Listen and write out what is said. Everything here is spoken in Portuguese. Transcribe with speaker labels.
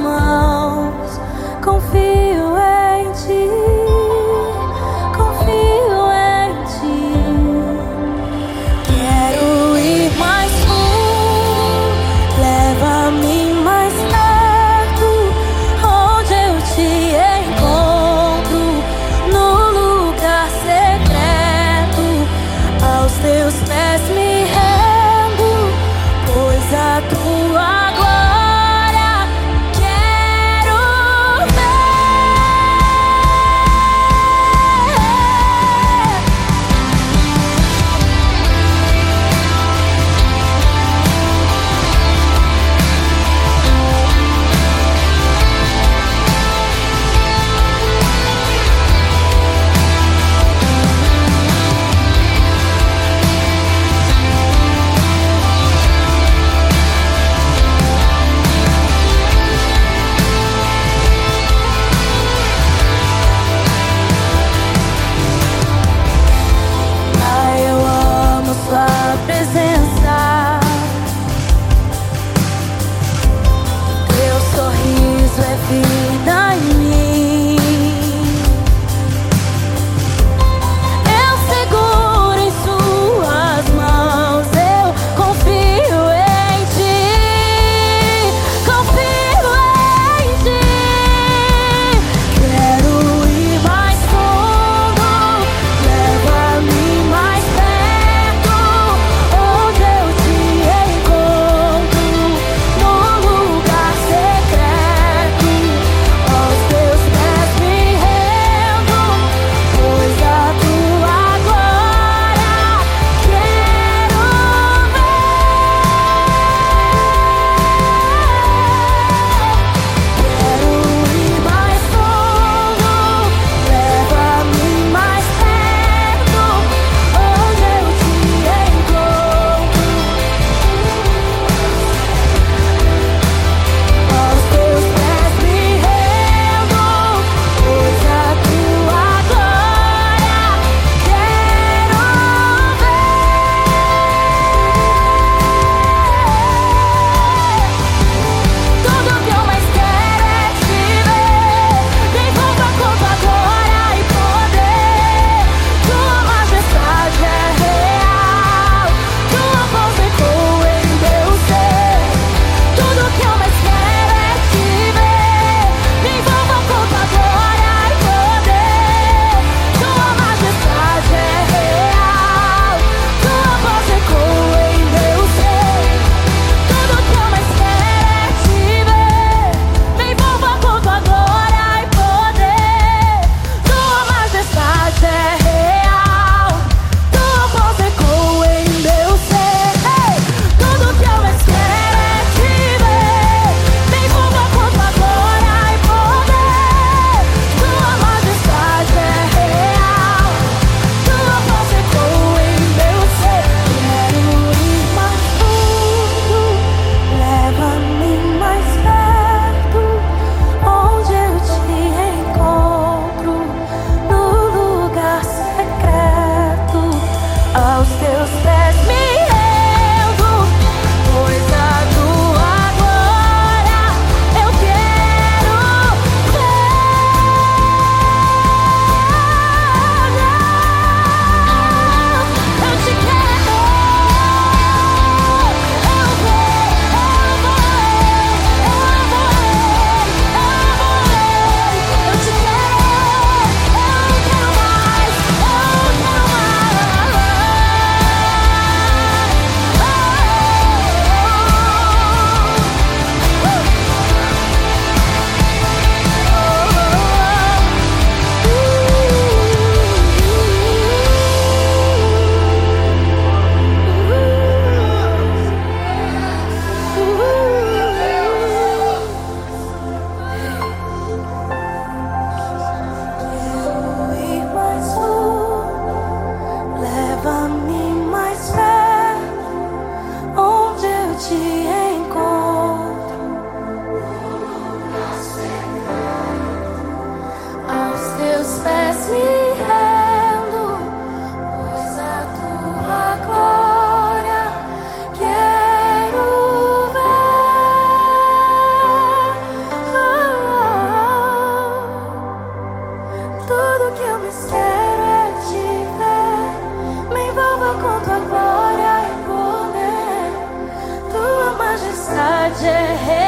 Speaker 1: mãos. Confio em ti, confio em ti. Quero ir mais fundo, leva-me mais perto, onde eu te encontro, no lugar secreto, aos teus pés me rendo, pois a tua your head.